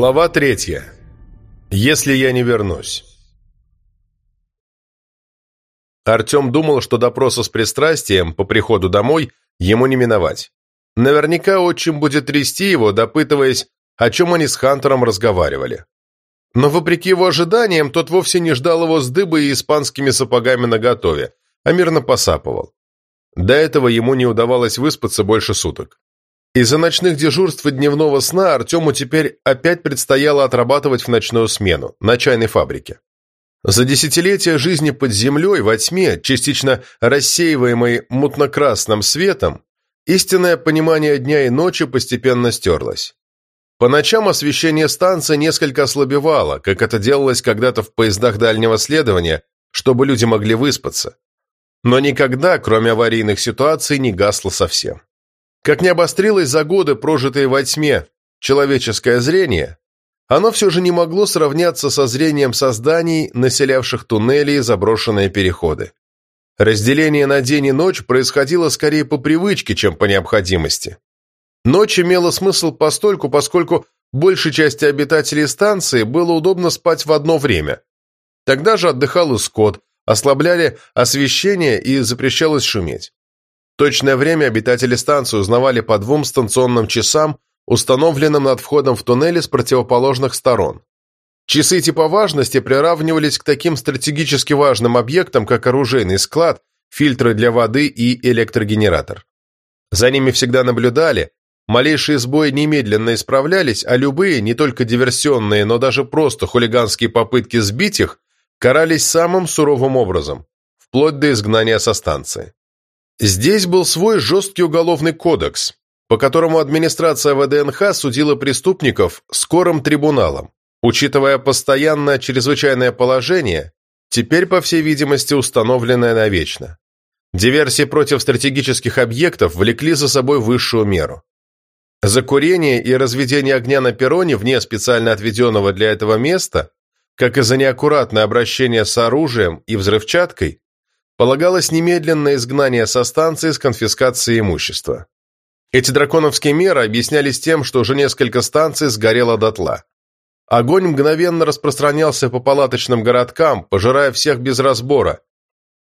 Глава третья. Если я не вернусь. Артем думал, что допроса с пристрастием по приходу домой ему не миновать. Наверняка отчим будет трясти его, допытываясь, о чем они с Хантером разговаривали. Но вопреки его ожиданиям, тот вовсе не ждал его с дыбой и испанскими сапогами наготове, а мирно посапывал. До этого ему не удавалось выспаться больше суток. Из-за ночных дежурств и дневного сна Артему теперь опять предстояло отрабатывать в ночную смену, на чайной фабрике. За десятилетия жизни под землей, во тьме, частично рассеиваемой мутно-красным светом, истинное понимание дня и ночи постепенно стерлось. По ночам освещение станции несколько ослабевало, как это делалось когда-то в поездах дальнего следования, чтобы люди могли выспаться. Но никогда, кроме аварийных ситуаций, не гасло совсем. Как не обострилось за годы, прожитые во тьме, человеческое зрение, оно все же не могло сравняться со зрением созданий, населявших туннели и заброшенные переходы. Разделение на день и ночь происходило скорее по привычке, чем по необходимости. Ночь имела смысл постольку, поскольку большей части обитателей станции было удобно спать в одно время. Тогда же отдыхал и скот, ослабляли освещение и запрещалось шуметь. Точное время обитатели станции узнавали по двум станционным часам, установленным над входом в туннели с противоположных сторон. Часы типа важности приравнивались к таким стратегически важным объектам, как оружейный склад, фильтры для воды и электрогенератор. За ними всегда наблюдали, малейшие сбои немедленно исправлялись, а любые, не только диверсионные, но даже просто хулиганские попытки сбить их, карались самым суровым образом, вплоть до изгнания со станции. Здесь был свой жесткий уголовный кодекс, по которому администрация ВДНХ судила преступников скорым трибуналом. Учитывая постоянное чрезвычайное положение, теперь, по всей видимости, установленное навечно. Диверсии против стратегических объектов влекли за собой высшую меру. За курение и разведение огня на перроне вне специально отведенного для этого места, как и за неаккуратное обращение с оружием и взрывчаткой, полагалось немедленное изгнание со станции с конфискацией имущества. Эти драконовские меры объяснялись тем, что уже несколько станций сгорело дотла. Огонь мгновенно распространялся по палаточным городкам, пожирая всех без разбора,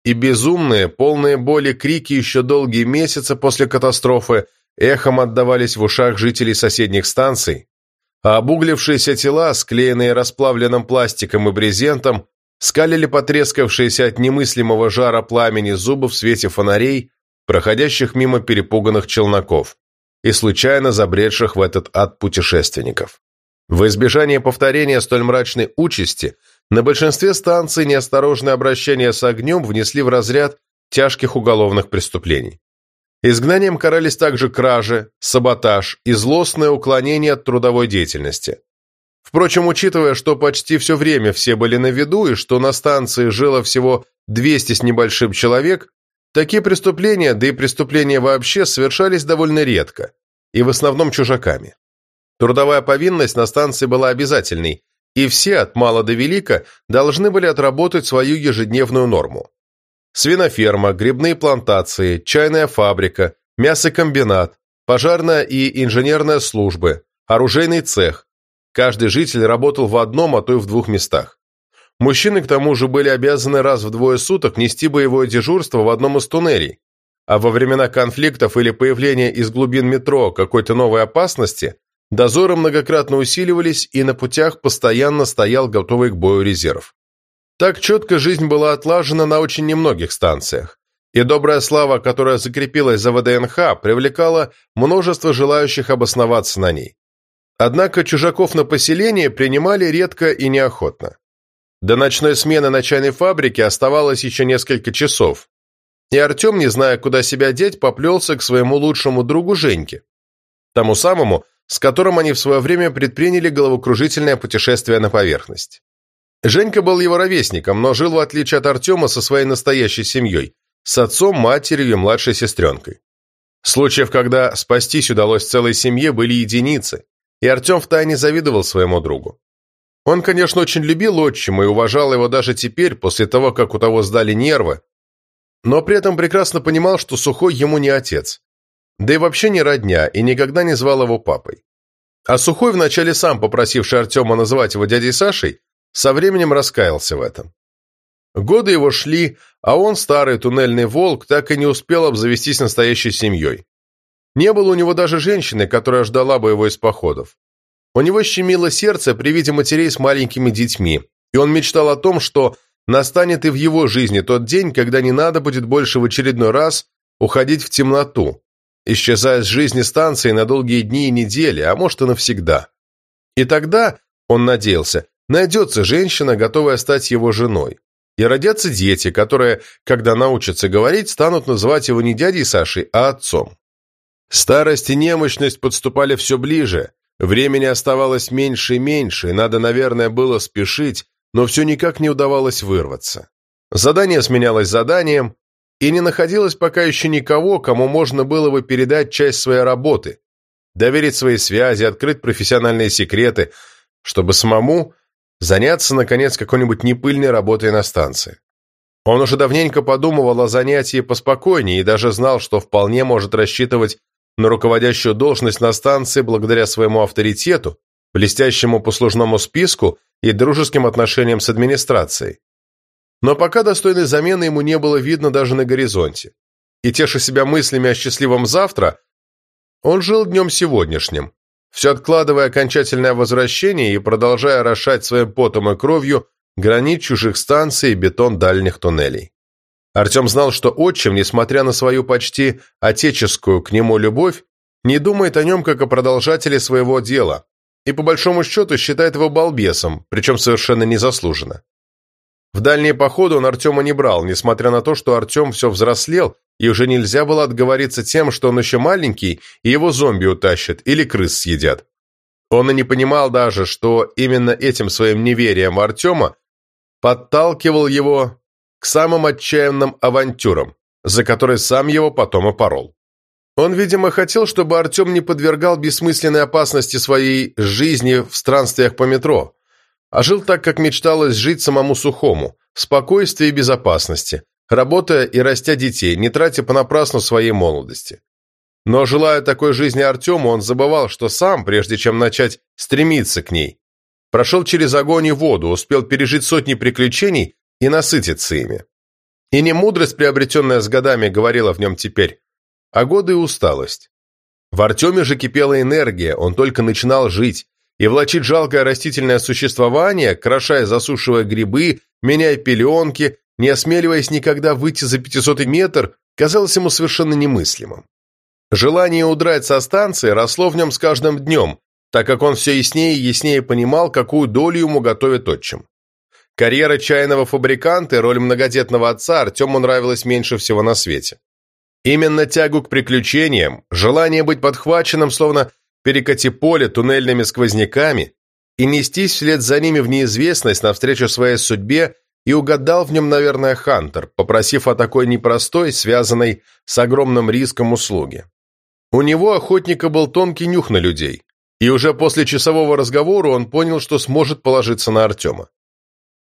и безумные, полные боли крики еще долгие месяцы после катастрофы эхом отдавались в ушах жителей соседних станций, а обуглившиеся тела, склеенные расплавленным пластиком и брезентом, скалили потрескавшиеся от немыслимого жара пламени зубы в свете фонарей, проходящих мимо перепуганных челноков и случайно забредших в этот ад путешественников. В избежание повторения столь мрачной участи на большинстве станций неосторожное обращение с огнем внесли в разряд тяжких уголовных преступлений. Изгнанием карались также кражи, саботаж и злостное уклонение от трудовой деятельности. Впрочем, учитывая, что почти все время все были на виду и что на станции жило всего 200 с небольшим человек, такие преступления, да и преступления вообще, совершались довольно редко, и в основном чужаками. Трудовая повинность на станции была обязательной, и все, от мала до велика, должны были отработать свою ежедневную норму. Свиноферма, грибные плантации, чайная фабрика, мясокомбинат, пожарная и инженерная службы, оружейный цех, Каждый житель работал в одном, а то и в двух местах. Мужчины, к тому же, были обязаны раз в двое суток нести боевое дежурство в одном из туннелей, а во времена конфликтов или появления из глубин метро какой-то новой опасности дозоры многократно усиливались и на путях постоянно стоял готовый к бою резерв. Так четко жизнь была отлажена на очень немногих станциях, и добрая слава, которая закрепилась за ВДНХ, привлекала множество желающих обосноваться на ней. Однако чужаков на поселение принимали редко и неохотно. До ночной смены на чайной фабрике оставалось еще несколько часов, и Артем, не зная, куда себя деть, поплелся к своему лучшему другу Женьке, тому самому, с которым они в свое время предприняли головокружительное путешествие на поверхность. Женька был его ровесником, но жил, в отличие от Артема, со своей настоящей семьей, с отцом, матерью и младшей сестренкой. Случаев, когда спастись удалось целой семье, были единицы, и Артем втайне завидовал своему другу. Он, конечно, очень любил отчима и уважал его даже теперь, после того, как у того сдали нервы, но при этом прекрасно понимал, что Сухой ему не отец, да и вообще не родня, и никогда не звал его папой. А Сухой, вначале сам попросивший Артема называть его дядей Сашей, со временем раскаялся в этом. Годы его шли, а он, старый туннельный волк, так и не успел обзавестись настоящей семьей. Не было у него даже женщины, которая ждала бы его из походов. У него щемило сердце при виде матерей с маленькими детьми, и он мечтал о том, что настанет и в его жизни тот день, когда не надо будет больше в очередной раз уходить в темноту, исчезая с жизни станции на долгие дни и недели, а может и навсегда. И тогда, он надеялся, найдется женщина, готовая стать его женой. И родятся дети, которые, когда научатся говорить, станут называть его не дядей Сашей, а отцом. Старость и немощность подступали все ближе, времени оставалось меньше и меньше, и надо, наверное, было спешить, но все никак не удавалось вырваться. Задание сменялось заданием, и не находилось пока еще никого, кому можно было бы передать часть своей работы, доверить свои связи, открыть профессиональные секреты, чтобы самому заняться, наконец, какой-нибудь непыльной работой на станции. Он уже давненько подумывал о занятии поспокойнее и даже знал, что вполне может рассчитывать на руководящую должность на станции благодаря своему авторитету, блестящему послужному списку и дружеским отношениям с администрацией. Но пока достойной замены ему не было видно даже на горизонте. И теша себя мыслями о счастливом завтра, он жил днем сегодняшним, все откладывая окончательное возвращение и продолжая рошать своим потом и кровью гранит чужих станций и бетон дальних туннелей. Артем знал, что отчим, несмотря на свою почти отеческую к нему любовь, не думает о нем как о продолжателе своего дела и по большому счету считает его балбесом, причем совершенно незаслуженно. В дальние походы он Артема не брал, несмотря на то, что Артем все взрослел, и уже нельзя было отговориться тем, что он еще маленький, и его зомби утащат или крыс съедят. Он и не понимал даже, что именно этим своим неверием Артема подталкивал его к самым отчаянным авантюрам, за которые сам его потом и порол. Он, видимо, хотел, чтобы Артем не подвергал бессмысленной опасности своей жизни в странствиях по метро, а жил так, как мечталось жить самому Сухому, в спокойствии и безопасности, работая и растя детей, не тратя понапрасну своей молодости. Но, желая такой жизни Артему, он забывал, что сам, прежде чем начать стремиться к ней, прошел через огонь и воду, успел пережить сотни приключений и насытиться ими. И не мудрость, приобретенная с годами, говорила в нем теперь, а годы и усталость. В Артеме же кипела энергия, он только начинал жить, и влачить жалкое растительное существование, крошая засушивая грибы, меняя пеленки, не осмеливаясь никогда выйти за пятисотый метр, казалось ему совершенно немыслимым. Желание удрать со станции росло в нем с каждым днем, так как он все яснее и яснее понимал, какую долю ему готовит отчим. Карьера чайного фабриканта и роль многодетного отца Артему нравилась меньше всего на свете. Именно тягу к приключениям, желание быть подхваченным, словно перекати поле туннельными сквозняками, и нестись вслед за ними в неизвестность навстречу своей судьбе и угадал в нем, наверное, Хантер, попросив о такой непростой, связанной с огромным риском услуги. У него, охотника, был тонкий нюх на людей, и уже после часового разговора он понял, что сможет положиться на Артема.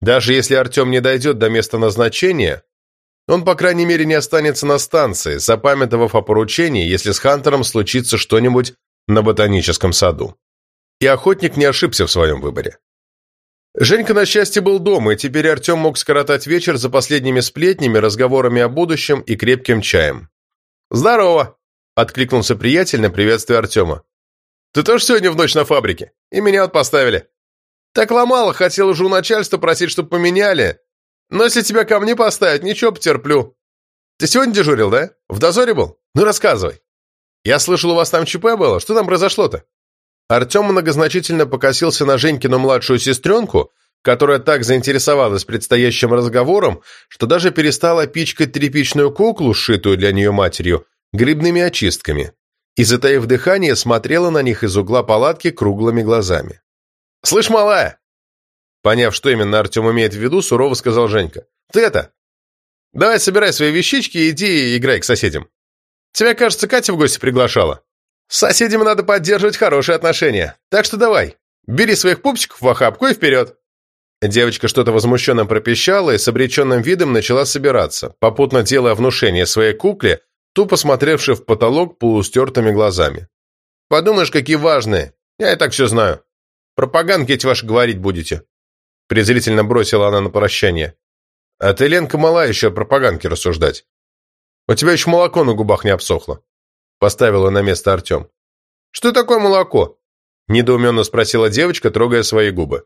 Даже если Артем не дойдет до места назначения, он, по крайней мере, не останется на станции, запамятовав о поручении, если с Хантером случится что-нибудь на ботаническом саду. И охотник не ошибся в своем выборе. Женька, на счастье, был дома, и теперь Артем мог скоротать вечер за последними сплетнями, разговорами о будущем и крепким чаем. «Здорово!» – откликнулся приятель на приветствие Артема. «Ты тоже сегодня в ночь на фабрике? И меня вот поставили. Так ломало, хотел уже у начальства просить, чтобы поменяли. Но если тебя ко мне поставить, ничего, потерплю. Ты сегодня дежурил, да? В дозоре был? Ну, рассказывай. Я слышал, у вас там ЧП было. Что там произошло-то?» Артем многозначительно покосился на Женькину младшую сестренку, которая так заинтересовалась предстоящим разговором, что даже перестала пичкать тряпичную куклу, сшитую для нее матерью, грибными очистками, и, затаив дыхание, смотрела на них из угла палатки круглыми глазами. «Слышь, малая!» Поняв, что именно Артем имеет в виду, сурово сказал Женька. «Ты это! Давай собирай свои вещички и иди играй к соседям. Тебя, кажется, Катя в гости приглашала». С соседями надо поддерживать хорошие отношения. Так что давай, бери своих пупсиков в охапку и вперед!» Девочка что-то возмущенно пропищала и с обреченным видом начала собираться, попутно делая внушение своей кукле, тупо смотревшей в потолок полустертыми глазами. «Подумаешь, какие важные! Я и так все знаю. Пропаганки эти ваши говорить будете. Презрительно бросила она на прощание. А ты, Ленка, мала еще о пропаганке рассуждать. У тебя еще молоко на губах не обсохло. Поставила на место Артем. Что такое молоко? Недоуменно спросила девочка, трогая свои губы.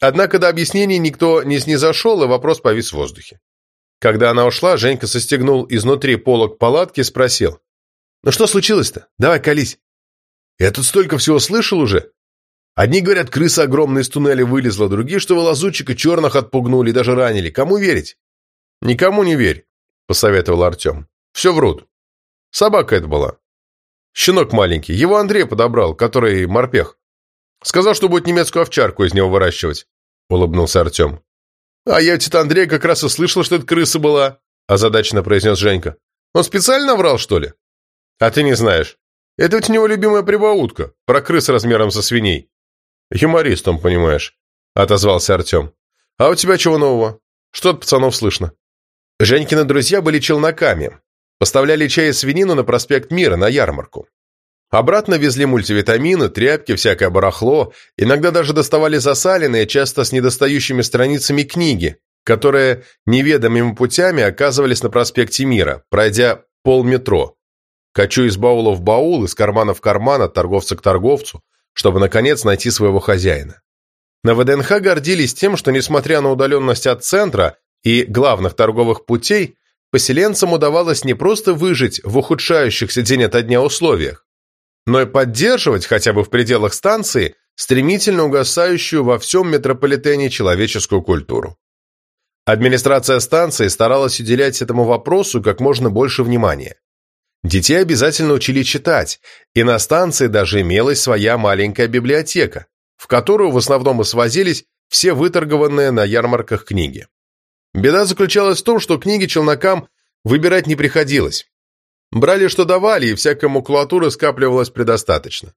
Однако до объяснений никто не снизошел, и вопрос повис в воздухе. Когда она ушла, Женька состегнул изнутри полок палатки и спросил. «Ну что случилось-то? Давай, колись». «Я тут столько всего слышал уже. Одни говорят, крыса огромная из туннеля вылезла, другие, что волозучика черных отпугнули и даже ранили. Кому верить?» «Никому не верь», — посоветовал Артем. «Все врут. Собака это была. Щенок маленький. Его Андрей подобрал, который морпех. Сказал, что будет немецкую овчарку из него выращивать», — улыбнулся Артем. «А я ведь Андрей как раз и слышал, что это крыса была», – озадаченно произнес Женька. «Он специально врал, что ли?» «А ты не знаешь. Это ведь у него любимая прибаутка, про крыс размером со свиней». «Юморист он, понимаешь», – отозвался Артем. «А у тебя чего нового? Что от пацанов слышно?» Женькины друзья были челноками. Поставляли чай и свинину на проспект Мира, на ярмарку. Обратно везли мультивитамины, тряпки, всякое барахло, иногда даже доставали засаленные, часто с недостающими страницами книги, которые неведомыми путями оказывались на проспекте Мира, пройдя полметро. Качу из баула в баул, из кармана в карман, от торговца к торговцу, чтобы, наконец, найти своего хозяина. На ВДНХ гордились тем, что, несмотря на удаленность от центра и главных торговых путей, поселенцам удавалось не просто выжить в ухудшающихся день ото дня условиях, но и поддерживать хотя бы в пределах станции стремительно угасающую во всем метрополитене человеческую культуру. Администрация станции старалась уделять этому вопросу как можно больше внимания. Детей обязательно учили читать, и на станции даже имелась своя маленькая библиотека, в которую в основном и свозились все выторгованные на ярмарках книги. Беда заключалась в том, что книги челнокам выбирать не приходилось. Брали, что давали, и всякой макулатуры скапливалось предостаточно.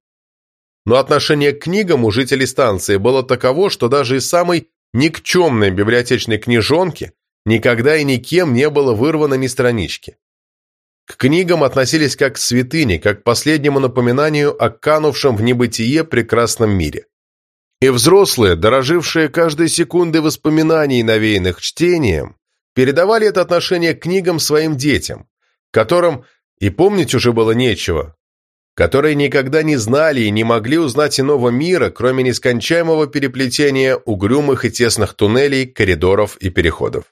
Но отношение к книгам у жителей станции было таково, что даже из самой никчемной библиотечной книжонки никогда и никем не было вырвано ни странички. К книгам относились как к святыне, как к последнему напоминанию о канувшем в небытие прекрасном мире. И взрослые, дорожившие каждой секундой воспоминаний, навеянных чтением, передавали это отношение к книгам своим детям, которым и помнить уже было нечего, которые никогда не знали и не могли узнать иного мира, кроме нескончаемого переплетения угрюмых и тесных туннелей, коридоров и переходов.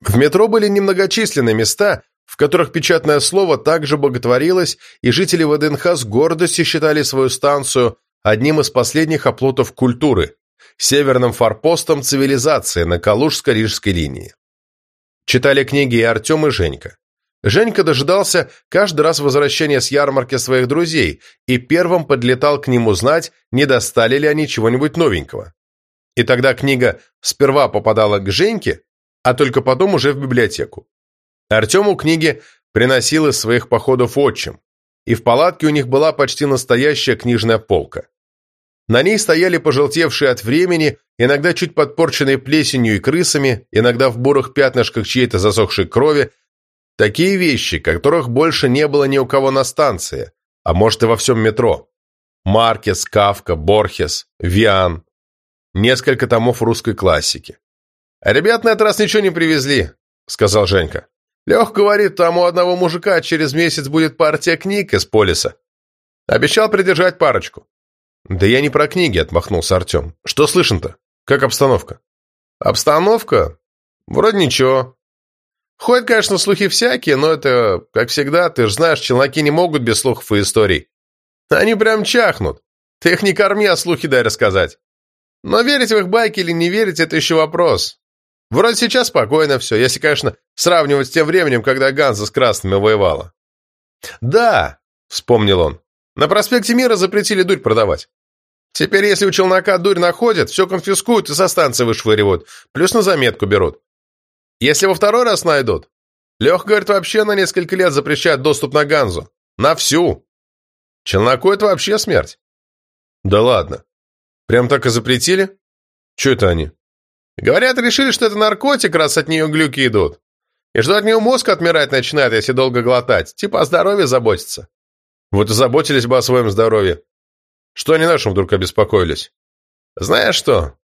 В метро были немногочисленные места, в которых печатное слово также боготворилось, и жители ВДНХ с гордостью считали свою станцию одним из последних оплотов культуры, северным форпостом цивилизации на Калужско-Рижской линии. Читали книги и Артем, и Женька. Женька дожидался каждый раз возвращения с ярмарки своих друзей и первым подлетал к ним узнать, не достали ли они чего-нибудь новенького. И тогда книга сперва попадала к Женьке, а только потом уже в библиотеку. Артему книги приносил из своих походов отчим, и в палатке у них была почти настоящая книжная полка. На ней стояли пожелтевшие от времени, иногда чуть подпорченные плесенью и крысами, иногда в бурых пятнышках чьей-то засохшей крови, Такие вещи, которых больше не было ни у кого на станции, а может и во всем метро. Маркес, Кавка, Борхес, Виан. Несколько томов русской классики. «А ребят на этот раз ничего не привезли», — сказал Женька. «Лех говорит, там у одного мужика через месяц будет партия книг из полиса. Обещал придержать парочку». «Да я не про книги», — отмахнулся Артем. «Что слышно-то? Как обстановка?» «Обстановка? Вроде ничего. Ходят, конечно, слухи всякие, но это, как всегда, ты же знаешь, челноки не могут без слухов и историй. Они прям чахнут. Ты их не корми, а слухи дай рассказать. Но верить в их байки или не верить – это еще вопрос. Вроде сейчас спокойно все, если, конечно, сравнивать с тем временем, когда Ганза с красными воевала. «Да», – вспомнил он, – «на проспекте Мира запретили дурь продавать. Теперь, если у челнока дурь находят, все конфискуют и со станции вышвыривают, плюс на заметку берут. Если во второй раз найдут, Лех, говорит, вообще на несколько лет запрещает доступ на Ганзу. На всю. Челноку это вообще смерть. Да ладно. Прям так и запретили? Че это они? Говорят, решили, что это наркотик, раз от нее глюки идут. И что от нее мозг отмирать начинает, если долго глотать. Типа о здоровье заботиться. Вот и заботились бы о своем здоровье. Что они нашим вдруг обеспокоились? Знаешь что?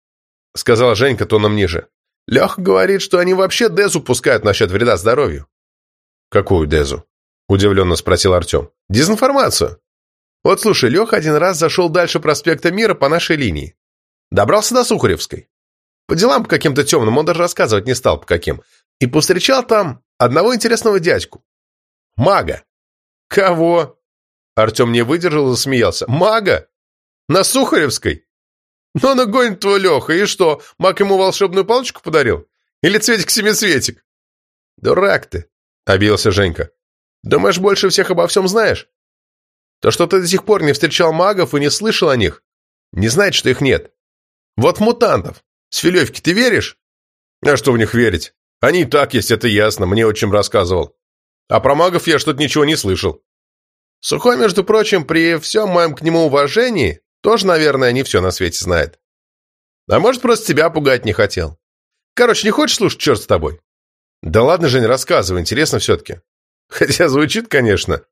Сказала Женька тоном ниже. Леха говорит, что они вообще Дезу пускают насчет вреда здоровью. Какую Дезу? Удивленно спросил Артем. Дезинформацию. Вот слушай, Леха один раз зашел дальше проспекта Мира по нашей линии. Добрался до Сухаревской. По делам каким-то темным, он даже рассказывать не стал по каким. И повстречал там одного интересного дядьку. Мага. Кого? Артем не выдержал и засмеялся. Мага? На Сухаревской? Ну, он огонь твой Леха, и что, маг ему волшебную палочку подарил? Или цветик-семицветик? Дурак ты, обиделся Женька. Думаешь, больше всех обо всем знаешь? То, что ты до сих пор не встречал магов и не слышал о них, не значит, что их нет. Вот мутантов. С Филевки ты веришь? А что в них верить? Они и так есть, это ясно, мне отчим рассказывал. А про магов я что-то ничего не слышал. Сухой, между прочим, при всем моем к нему уважении, тоже, наверное, не все на свете знает. А может, просто тебя пугать не хотел. Короче, не хочешь слушать, черт с тобой? Да ладно, Жень, рассказывай, интересно все-таки. Хотя звучит, конечно.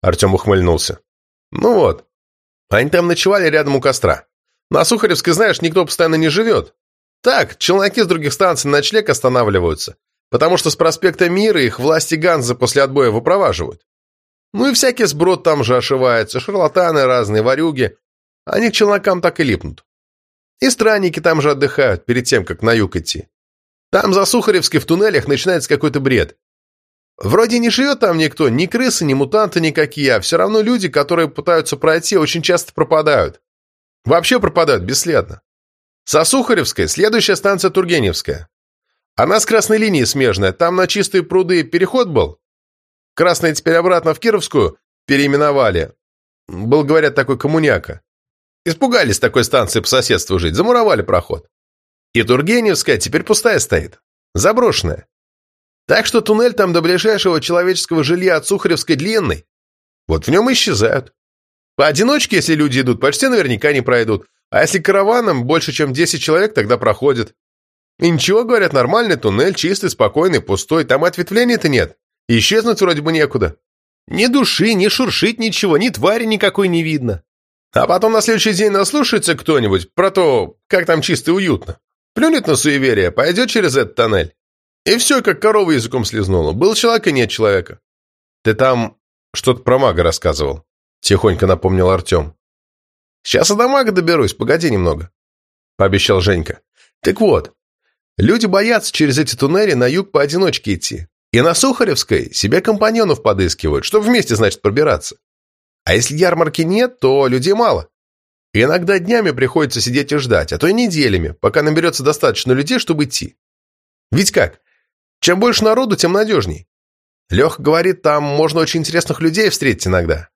Артем ухмыльнулся. Ну вот. Они там ночевали рядом у костра. На Сухаревской, знаешь, никто постоянно не живет. Так, челноки с других станций на ночлег останавливаются, потому что с проспекта Мира их власти Ганзы после отбоя выпроваживают. Ну и всякий сброд там же ошивается, шарлатаны разные, варюги. Они к челнокам так и липнут. И странники там же отдыхают, перед тем, как на юг идти. Там за Сухаревской в туннелях начинается какой-то бред. Вроде не живет там никто, ни крысы, ни мутанты никакие, а все равно люди, которые пытаются пройти, очень часто пропадают. Вообще пропадают бесследно. Со Сухаревской следующая станция Тургеневская. Она с красной линии смежная, там на чистые пруды переход был. Красные теперь обратно в Кировскую переименовали. Был, говорят, такой коммуняка. Испугались такой станции по соседству жить, замуровали проход. И Тургеневская теперь пустая стоит, заброшенная. Так что туннель там до ближайшего человеческого жилья от Сухаревской длинный. Вот в нем исчезают. Поодиночке, если люди идут, почти наверняка не пройдут. А если караваном больше, чем 10 человек, тогда проходят. И ничего, говорят, нормальный туннель, чистый, спокойный, пустой. Там ответвлений-то нет. И исчезнуть вроде бы некуда. Ни души, ни шуршить ничего, ни твари никакой не видно. А потом на следующий день наслушается кто-нибудь про то, как там чисто и уютно. Плюнет на суеверие, пойдет через этот тоннель. И все, как корова языком слезнула. Был человек и нет человека. Ты там что-то про мага рассказывал. Тихонько напомнил Артем. Сейчас и до мага доберусь, погоди немного. Пообещал Женька. Так вот, люди боятся через эти туннели на юг поодиночке идти. И на Сухаревской себе компаньонов подыскивают, чтобы вместе, значит, пробираться. А если ярмарки нет, то людей мало. И иногда днями приходится сидеть и ждать, а то и неделями, пока наберется достаточно людей, чтобы идти. Ведь как? Чем больше народу, тем надежней. Леха говорит, там можно очень интересных людей встретить иногда.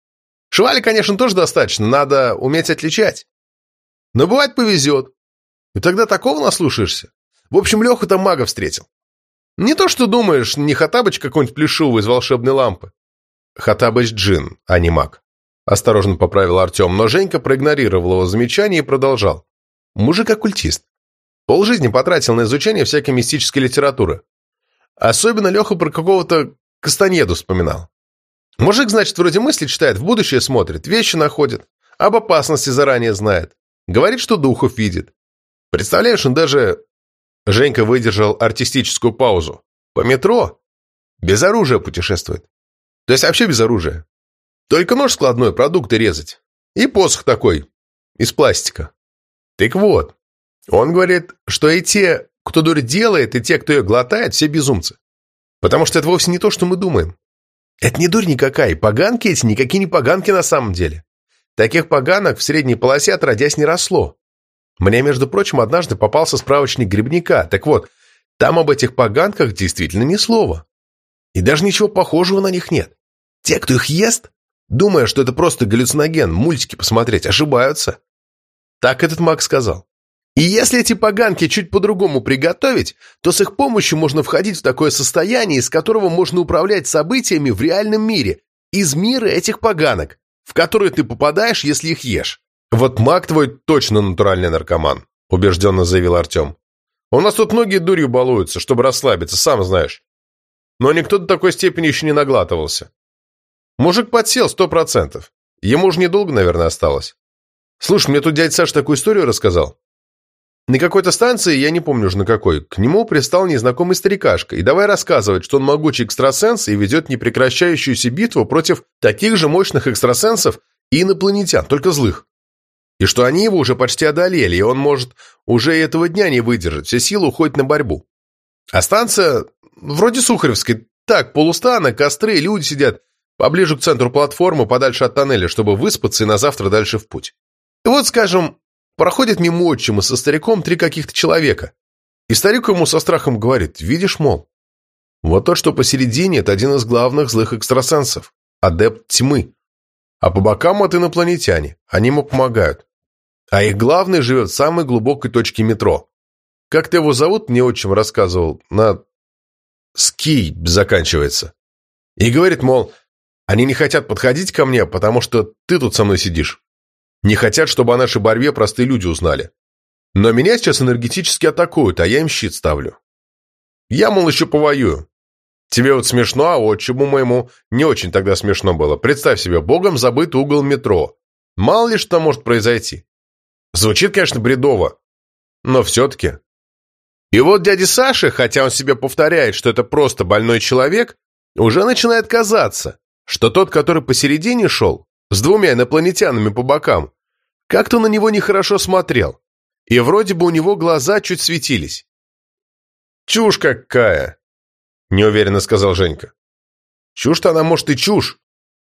Швали, конечно, тоже достаточно, надо уметь отличать. Но бывает повезет. И тогда такого наслушаешься. В общем, Леха там мага встретил. Не то, что думаешь, не Хатабыч какой-нибудь плешивый из волшебной лампы. Хатабыч джин, а не маг. Осторожно поправил Артем, но Женька проигнорировал его замечание и продолжал. Мужик-оккультист. Полжизни потратил на изучение всякой мистической литературы. Особенно Леха про какого-то Кастанеду вспоминал. Мужик, значит, вроде мысли читает, в будущее смотрит, вещи находит, об опасности заранее знает. Говорит, что духов видит. Представляешь, он даже... Женька выдержал артистическую паузу. По метро. Без оружия путешествует. То есть вообще без оружия. Только нож складной, продукты резать. И посох такой, из пластика. Так вот, он говорит, что и те, кто дурь делает, и те, кто ее глотает, все безумцы. Потому что это вовсе не то, что мы думаем. Это не дурь никакая, поганки эти никакие не поганки на самом деле. Таких поганок в средней полосе отродясь не росло. Мне, между прочим, однажды попался справочник грибника. Так вот, там об этих поганках действительно ни слова. И даже ничего похожего на них нет. Те, кто их ест, думая, что это просто галлюциноген, мультики посмотреть, ошибаются. Так этот маг сказал. И если эти поганки чуть по-другому приготовить, то с их помощью можно входить в такое состояние, из которого можно управлять событиями в реальном мире, из мира этих поганок, в который ты попадаешь, если их ешь. «Вот маг твой точно натуральный наркоман», – убежденно заявил Артем. «У нас тут многие дурью балуются, чтобы расслабиться, сам знаешь. Но никто до такой степени еще не наглатывался. Мужик подсел сто процентов. Ему же недолго, наверное, осталось. Слушай, мне тут дядя Саш такую историю рассказал. На какой-то станции, я не помню уже на какой, к нему пристал незнакомый старикашка и давай рассказывать, что он могучий экстрасенс и ведет непрекращающуюся битву против таких же мощных экстрасенсов и инопланетян, только злых. И что они его уже почти одолели, и он может уже и этого дня не выдержать, все силы уходят на борьбу. А станция вроде Сухаревской, так, полустана, костры, люди сидят поближе к центру платформы, подальше от тоннеля, чтобы выспаться и на завтра дальше в путь. И вот, скажем, проходит мимо отчима со стариком три каких-то человека. И старик ему со страхом говорит, видишь, мол, вот тот, что посередине, это один из главных злых экстрасенсов, адепт тьмы. А по бокам это инопланетяне, они ему помогают. А их главный живет в самой глубокой точке метро. Как-то его зовут, мне отчим рассказывал, на «ски» заканчивается. И говорит, мол, они не хотят подходить ко мне, потому что ты тут со мной сидишь. Не хотят, чтобы о нашей борьбе простые люди узнали. Но меня сейчас энергетически атакуют, а я им щит ставлю. Я, мол, еще повоюю. Тебе вот смешно, а вот чему моему не очень тогда смешно было. Представь себе, богом забыт угол метро. Мало ли что может произойти. Звучит, конечно, бредово, но все-таки. И вот дядя Саша, хотя он себе повторяет, что это просто больной человек, уже начинает казаться, что тот, который посередине шел, с двумя инопланетянами по бокам, как-то на него нехорошо смотрел, и вроде бы у него глаза чуть светились. «Чушь какая!» – неуверенно сказал Женька. «Чушь-то она, может, и чушь,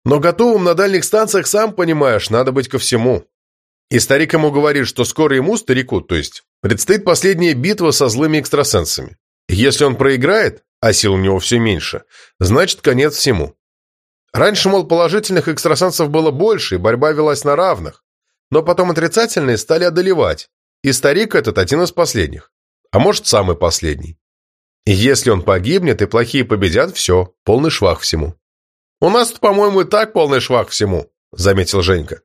но готовым на дальних станциях, сам понимаешь, надо быть ко всему». И старик ему говорит, что скоро ему, старику, то есть, предстоит последняя битва со злыми экстрасенсами. Если он проиграет, а сил у него все меньше, значит, конец всему. Раньше, мол, положительных экстрасенсов было больше, и борьба велась на равных. Но потом отрицательные стали одолевать, и старик этот один из последних. А может, самый последний. И если он погибнет, и плохие победят, все, полный швах всему. «У нас тут, по-моему, и так полный швах всему», — заметил Женька.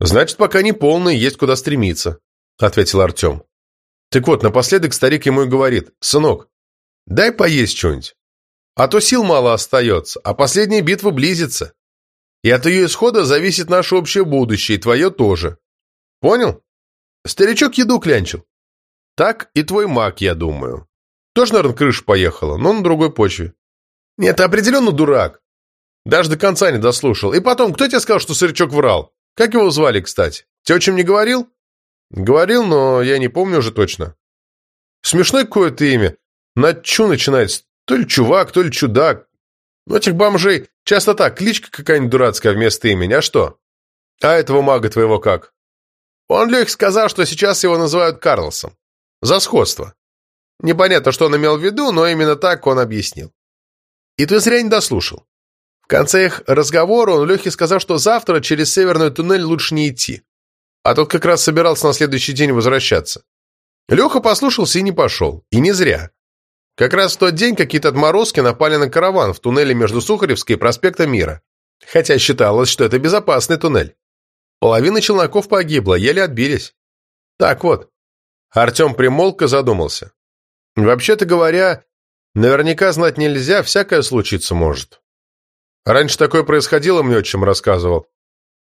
«Значит, пока не полный, есть куда стремиться», — ответил Артем. Так вот, напоследок старик ему и говорит, «Сынок, дай поесть что-нибудь, а то сил мало остается, а последняя битва близится. И от ее исхода зависит наше общее будущее, и твое тоже. Понял? Старичок еду клянчил. Так и твой маг, я думаю. Тоже, наверное, крыша поехала, но на другой почве. Нет, ты определенно дурак. Даже до конца не дослушал. И потом, кто тебе сказал, что старичок врал? Как его звали, кстати? Тебе о чем не говорил? Говорил, но я не помню уже точно. Смешное какое-то имя. На чу начинается. То ли чувак, то ли чудак. У этих бомжей часто так, кличка какая-нибудь дурацкая вместо имени. А что? А этого мага твоего как? Он Лех сказал, что сейчас его называют Карлосом. За сходство. Непонятно, что он имел в виду, но именно так он объяснил. И ты зря не дослушал. В конце их разговора он Лехе сказал, что завтра через северный туннель лучше не идти. А тот как раз собирался на следующий день возвращаться. Леха послушался и не пошел. И не зря. Как раз в тот день какие-то отморозки напали на караван в туннеле между Сухаревской и проспектом Мира. Хотя считалось, что это безопасный туннель. Половина челноков погибла, еле отбились. Так вот. Артем примолк и задумался. Вообще-то говоря, наверняка знать нельзя, всякое случиться может. Раньше такое происходило, мне отчим рассказывал.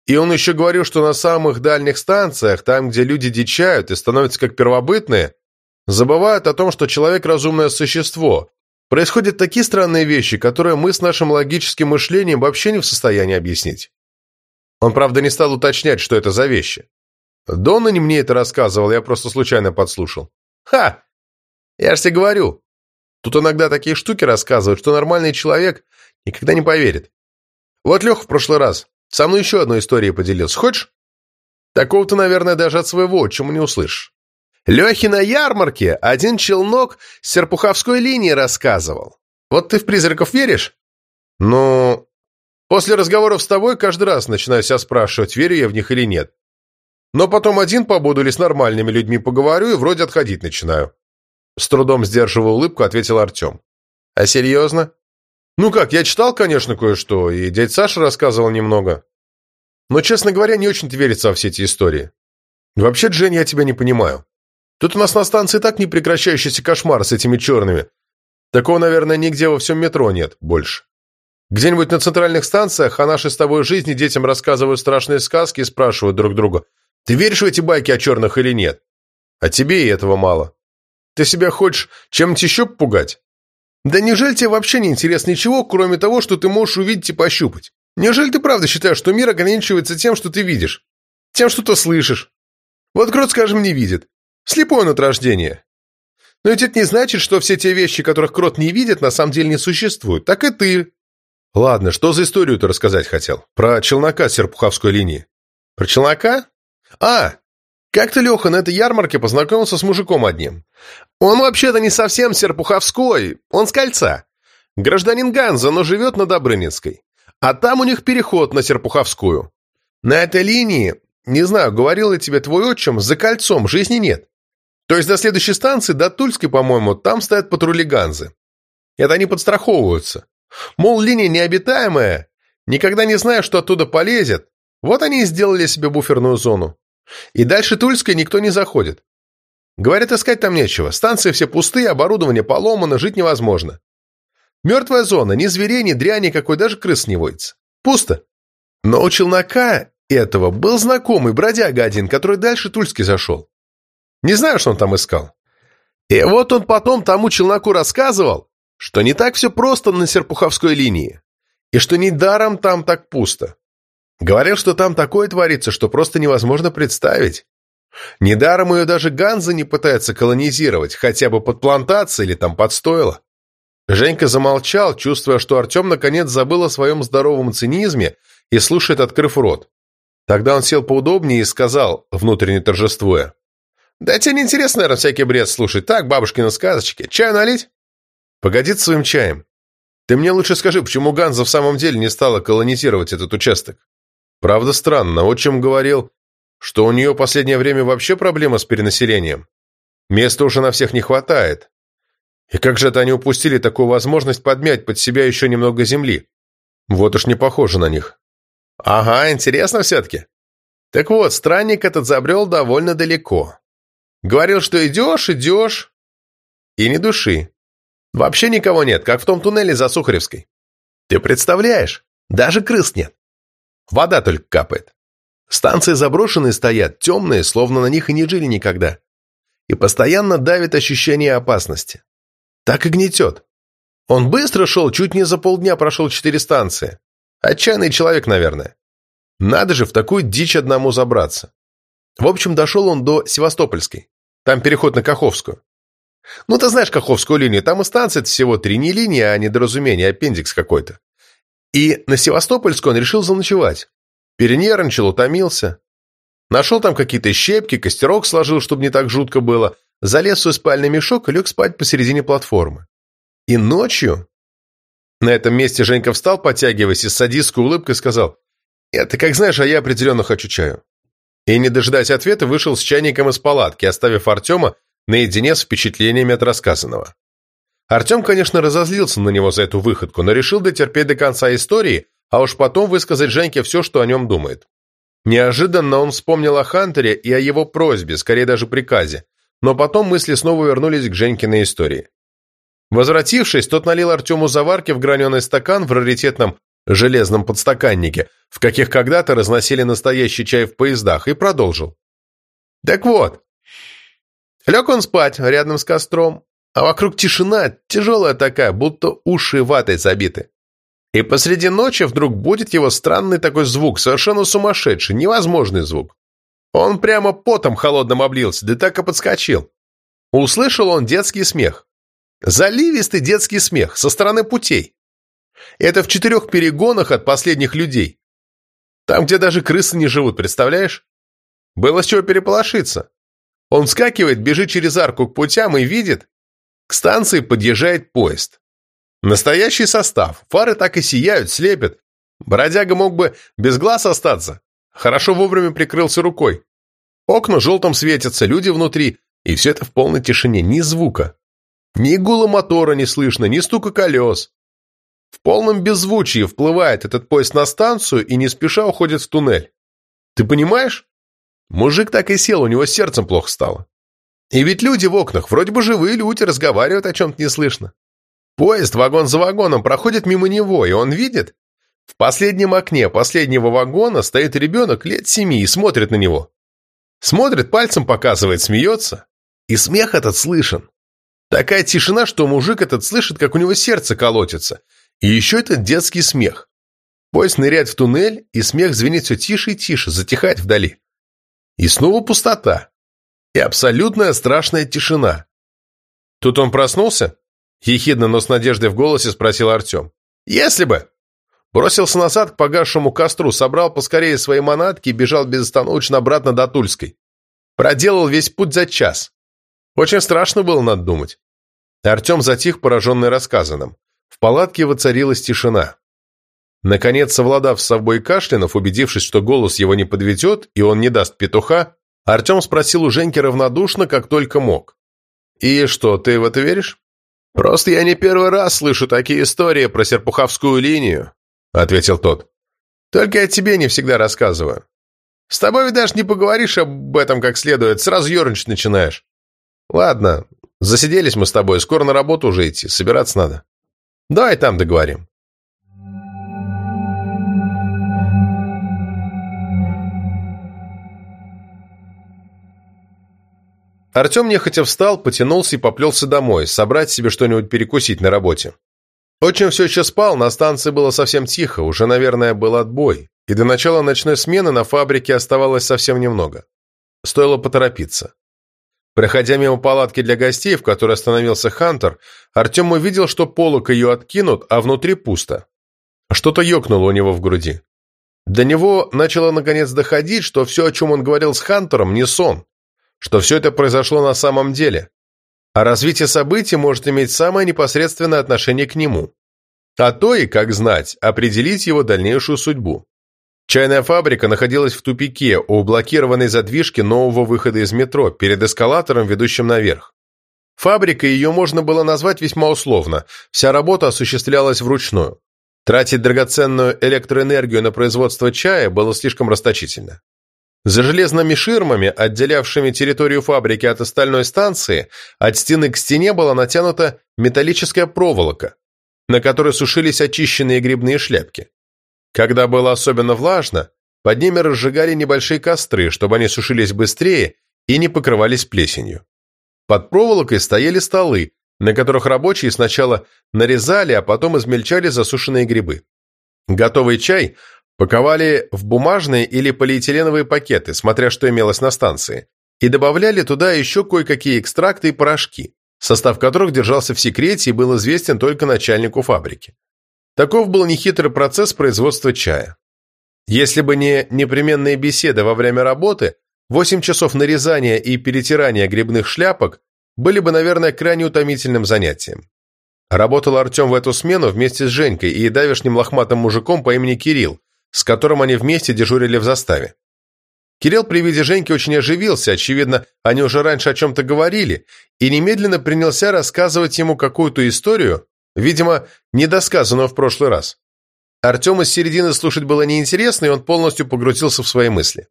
И он еще говорил, что на самых дальних станциях, там, где люди дичают и становятся как первобытные, забывают о том, что человек – разумное существо. Происходят такие странные вещи, которые мы с нашим логическим мышлением вообще не в состоянии объяснить. Он, правда, не стал уточнять, что это за вещи. Донна не мне это рассказывал, я просто случайно подслушал. Ха! Я же тебе говорю. Тут иногда такие штуки рассказывают, что нормальный человек никогда не поверит. Вот Леха в прошлый раз со мной еще одной историей поделился. Хочешь? Такого ты, наверное, даже от своего отчима не услышишь. Лехи на ярмарке один челнок с Серпуховской линии рассказывал. Вот ты в призраков веришь? Ну, после разговоров с тобой каждый раз начинаю себя спрашивать, верю я в них или нет. Но потом один побуду или с нормальными людьми поговорю и вроде отходить начинаю. С трудом сдерживая улыбку, ответил Артем. А серьезно? Ну как, я читал, конечно, кое-что, и дядь Саша рассказывал немного. Но, честно говоря, не очень-то верится во все эти истории. Вообще, Джен, я тебя не понимаю. Тут у нас на станции так непрекращающийся кошмар с этими черными. Такого, наверное, нигде во всем метро нет больше. Где-нибудь на центральных станциях о нашей с тобой жизни детям рассказывают страшные сказки и спрашивают друг друга, Ты веришь в эти байки о черных или нет? А тебе и этого мало. Ты себя хочешь чем-нибудь еще пугать? Да неужели тебе вообще не интересно ничего, кроме того, что ты можешь увидеть и пощупать? Неужели ты правда считаешь, что мир ограничивается тем, что ты видишь? Тем, что ты слышишь? Вот Крот, скажем, не видит. Слепой он от рождения. Но ведь это не значит, что все те вещи, которых Крот не видит, на самом деле не существуют. Так и ты. Ладно, что за историю ты рассказать хотел? Про челнока с Серпуховской линии. Про челнока? А, как-то Леха на этой ярмарке познакомился с мужиком одним. Он вообще-то не совсем Серпуховской, он с кольца. Гражданин Ганза, но живет на Добрынинской. А там у них переход на Серпуховскую. На этой линии, не знаю, говорил ли тебе твой отчим, за кольцом жизни нет. То есть до следующей станции, до Тульской, по-моему, там стоят патрули Ганзы. Это они подстраховываются. Мол, линия необитаемая, никогда не знаю, что оттуда полезет. Вот они и сделали себе буферную зону. И дальше Тульской никто не заходит. Говорят, искать там нечего. Станции все пустые, оборудование поломано, жить невозможно. Мертвая зона, ни зверей, ни дряни какой, даже крыс не водится. Пусто. Но у челнока этого был знакомый бродяга один, который дальше Тульский зашел. Не знаю, что он там искал. И вот он потом тому челноку рассказывал, что не так все просто на Серпуховской линии, и что недаром там так пусто. Говорил, что там такое творится, что просто невозможно представить. Недаром ее даже Ганза не пытается колонизировать, хотя бы под плантацией или там под стойло. Женька замолчал, чувствуя, что Артем наконец забыл о своем здоровом цинизме и слушает, открыв рот. Тогда он сел поудобнее и сказал, внутренне торжествуя, «Да тебе неинтересно, наверное, всякий бред слушать. Так, бабушкины сказочки. Чай налить?» «Погоди своим чаем. Ты мне лучше скажи, почему Ганза в самом деле не стала колонизировать этот участок?» Правда, странно. Отчим говорил, что у нее последнее время вообще проблема с перенаселением. Места уже на всех не хватает. И как же это они упустили такую возможность подмять под себя еще немного земли? Вот уж не похоже на них. Ага, интересно все-таки. Так вот, странник этот забрел довольно далеко. Говорил, что идешь, идешь, и ни души. Вообще никого нет, как в том туннеле за Сухаревской. Ты представляешь, даже крыс нет. Вода только капает. Станции заброшенные стоят, темные, словно на них и не жили никогда. И постоянно давит ощущение опасности. Так и гнетет. Он быстро шел, чуть не за полдня прошел четыре станции. Отчаянный человек, наверное. Надо же в такую дичь одному забраться. В общем, дошел он до Севастопольской. Там переход на Каховскую. Ну, ты знаешь Каховскую линию, там и станция всего три, не линия, а недоразумение, аппендикс какой-то. И на Севастопольскую он решил заночевать. Перенервничал, утомился. Нашел там какие-то щепки, костерок сложил, чтобы не так жутко было, залез в свой спальный мешок и лег спать посередине платформы. И ночью... На этом месте Женька встал, потягиваясь, и с садистской улыбкой сказал, «Это, как знаешь, а я определенно хочу чаю». И, не дожидаясь ответа, вышел с чайником из палатки, оставив Артема наедине с впечатлениями от рассказанного. Артем, конечно, разозлился на него за эту выходку, но решил дотерпеть до конца истории, а уж потом высказать Женьке все, что о нем думает. Неожиданно он вспомнил о Хантере и о его просьбе, скорее даже приказе, но потом мысли снова вернулись к Женькиной истории. Возвратившись, тот налил Артему заварки в граненый стакан в раритетном железном подстаканнике, в каких когда-то разносили настоящий чай в поездах, и продолжил. Так вот, лег он спать рядом с костром, а вокруг тишина, тяжелая такая, будто уши ватой забиты. И посреди ночи вдруг будет его странный такой звук, совершенно сумасшедший, невозможный звук. Он прямо потом холодным облился, да так и подскочил. Услышал он детский смех. Заливистый детский смех со стороны путей. Это в четырех перегонах от последних людей. Там, где даже крысы не живут, представляешь? Было с чего переполошиться. Он вскакивает, бежит через арку к путям и видит, к станции подъезжает поезд. Настоящий состав. Фары так и сияют, слепят. Бродяга мог бы без глаз остаться. Хорошо вовремя прикрылся рукой. Окна желтым светятся, люди внутри, и все это в полной тишине, ни звука. Ни гула мотора не слышно, ни стука колес. В полном беззвучии вплывает этот поезд на станцию и не спеша уходит в туннель. Ты понимаешь? Мужик так и сел, у него сердцем плохо стало. И ведь люди в окнах, вроде бы живые люди, разговаривают о чем-то не слышно. Поезд вагон за вагоном проходит мимо него, и он видит. В последнем окне последнего вагона стоит ребенок лет семи и смотрит на него. Смотрит, пальцем показывает, смеется. И смех этот слышен. Такая тишина, что мужик этот слышит, как у него сердце колотится. И еще этот детский смех. Поезд ныряет в туннель, и смех звенит все тише и тише, затихает вдали. И снова пустота. И абсолютная страшная тишина. Тут он проснулся? Ехидно, но с надеждой в голосе спросил Артем. «Если бы!» Бросился назад к погасшему костру, собрал поскорее свои манатки и бежал безостановочно обратно до Тульской. Проделал весь путь за час. Очень страшно было, надо думать. Артем затих, пораженный рассказанным. В палатке воцарилась тишина. Наконец, совладав с собой Кашлянов, убедившись, что голос его не подведет и он не даст петуха, Артем спросил у Женьки равнодушно, как только мог. «И что, ты в это веришь?» «Просто я не первый раз слышу такие истории про Серпуховскую линию», — ответил тот. «Только я тебе не всегда рассказываю. С тобой даже не поговоришь об этом как следует, сразу ерничать начинаешь. Ладно, засиделись мы с тобой, скоро на работу уже идти, собираться надо. Давай там договорим». Артем нехотя встал, потянулся и поплелся домой, собрать себе что-нибудь перекусить на работе. Очень все еще спал, на станции было совсем тихо, уже, наверное, был отбой, и до начала ночной смены на фабрике оставалось совсем немного. Стоило поторопиться. Проходя мимо палатки для гостей, в которой остановился Хантер, Артем увидел, что полок ее откинут, а внутри пусто. Что-то ёкнуло у него в груди. До него начало наконец доходить, что все, о чем он говорил с Хантером, не сон, что все это произошло на самом деле, а развитие событий может иметь самое непосредственное отношение к нему, а то и, как знать, определить его дальнейшую судьбу. Чайная фабрика находилась в тупике у блокированной задвижки нового выхода из метро перед эскалатором, ведущим наверх. Фабрикой ее можно было назвать весьма условно, вся работа осуществлялась вручную. Тратить драгоценную электроэнергию на производство чая было слишком расточительно. За железными ширмами, отделявшими территорию фабрики от остальной станции, от стены к стене была натянута металлическая проволока, на которой сушились очищенные грибные шляпки. Когда было особенно влажно, под ними разжигали небольшие костры, чтобы они сушились быстрее и не покрывались плесенью. Под проволокой стояли столы, на которых рабочие сначала нарезали, а потом измельчали засушенные грибы. Готовый чай Паковали в бумажные или полиэтиленовые пакеты, смотря что имелось на станции, и добавляли туда еще кое-какие экстракты и порошки, состав которых держался в секрете и был известен только начальнику фабрики. Таков был нехитрый процесс производства чая. Если бы не непременные беседы во время работы, 8 часов нарезания и перетирания грибных шляпок были бы, наверное, крайне утомительным занятием. Работал Артем в эту смену вместе с Женькой и давешним лохматым мужиком по имени Кирилл, с которым они вместе дежурили в заставе. Кирилл при виде Женьки очень оживился, очевидно, они уже раньше о чем-то говорили, и немедленно принялся рассказывать ему какую-то историю, видимо, недосказанную в прошлый раз. Артему с середины слушать было неинтересно, и он полностью погрузился в свои мысли.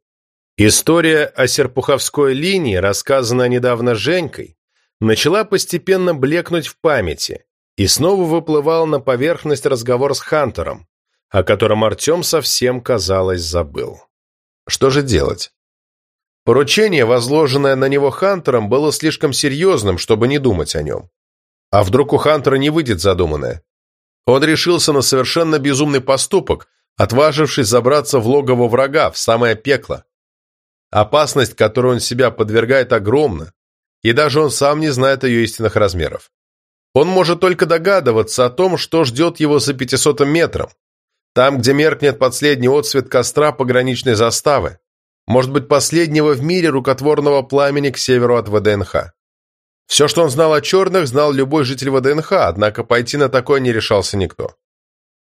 История о Серпуховской линии, рассказанная недавно Женькой, начала постепенно блекнуть в памяти, и снова выплывал на поверхность разговор с Хантером, о котором Артем совсем, казалось, забыл. Что же делать? Поручение, возложенное на него Хантером, было слишком серьезным, чтобы не думать о нем. А вдруг у Хантера не выйдет задуманное? Он решился на совершенно безумный поступок, отважившись забраться в логово врага, в самое пекло. Опасность, которой он себя подвергает, огромна, и даже он сам не знает ее истинных размеров. Он может только догадываться о том, что ждет его за пятисотым метром, там, где меркнет последний отсвет костра пограничной заставы. Может быть, последнего в мире рукотворного пламени к северу от ВДНХ. Все, что он знал о черных, знал любой житель ВДНХ, однако пойти на такое не решался никто.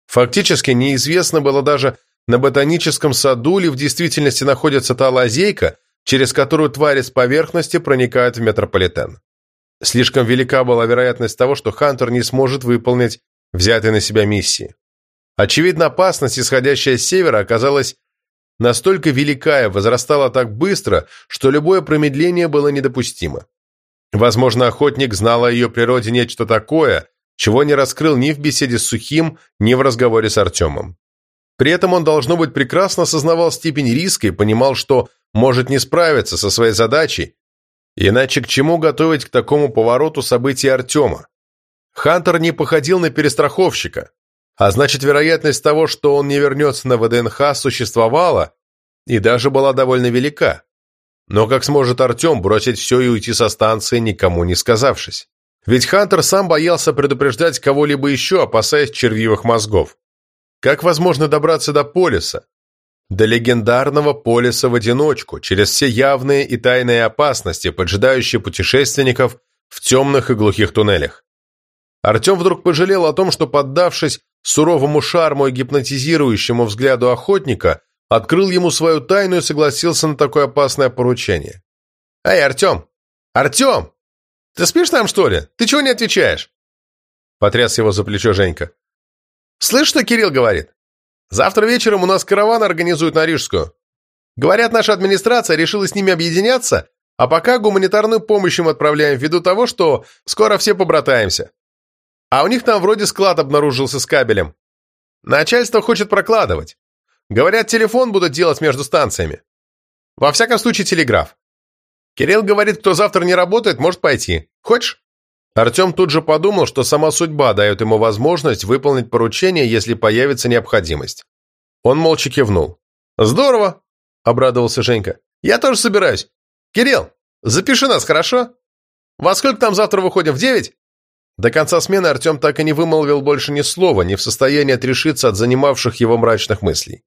Фактически неизвестно было даже, на ботаническом саду ли в действительности находится та лазейка, через которую твари с поверхности проникают в метрополитен. Слишком велика была вероятность того, что Хантер не сможет выполнить взятые на себя миссии. Очевидно, опасность, исходящая с севера, оказалась настолько велика и возрастала так быстро, что любое промедление было недопустимо. Возможно, охотник знал о ее природе нечто такое, чего не раскрыл ни в беседе с Сухим, ни в разговоре с Артемом. При этом он, должно быть, прекрасно осознавал степень риска и понимал, что может не справиться со своей задачей, иначе к чему готовить к такому повороту событий Артема? Хантер не походил на перестраховщика, а значит, вероятность того, что он не вернется на ВДНХ, существовала и даже была довольно велика. Но как сможет Артем бросить все и уйти со станции, никому не сказавшись? Ведь Хантер сам боялся предупреждать кого-либо еще, опасаясь червивых мозгов. Как возможно добраться до полиса? До легендарного полиса в одиночку, через все явные и тайные опасности, поджидающие путешественников в темных и глухих туннелях. Артем вдруг пожалел о том, что, поддавшись суровому шарму и гипнотизирующему взгляду охотника, открыл ему свою тайну и согласился на такое опасное поручение. «Эй, Артем! Артем! Ты спишь там, что ли? Ты чего не отвечаешь?» Потряс его за плечо Женька. «Слышь, что Кирилл говорит? Завтра вечером у нас караван организуют на Рижскую. Говорят, наша администрация решила с ними объединяться, а пока гуманитарную помощь им отправляем ввиду того, что скоро все побратаемся. А у них там вроде склад обнаружился с кабелем. Начальство хочет прокладывать. Говорят, телефон будут делать между станциями. Во всяком случае, телеграф. Кирилл говорит, кто завтра не работает, может пойти. Хочешь? Артем тут же подумал, что сама судьба дает ему возможность выполнить поручение, если появится необходимость. Он молча кивнул. «Здорово!» – обрадовался Женька. «Я тоже собираюсь. Кирилл, запиши нас, хорошо? Во сколько там завтра выходим? В девять?» До конца смены Артем так и не вымолвил больше ни слова, не в состоянии отрешиться от занимавших его мрачных мыслей.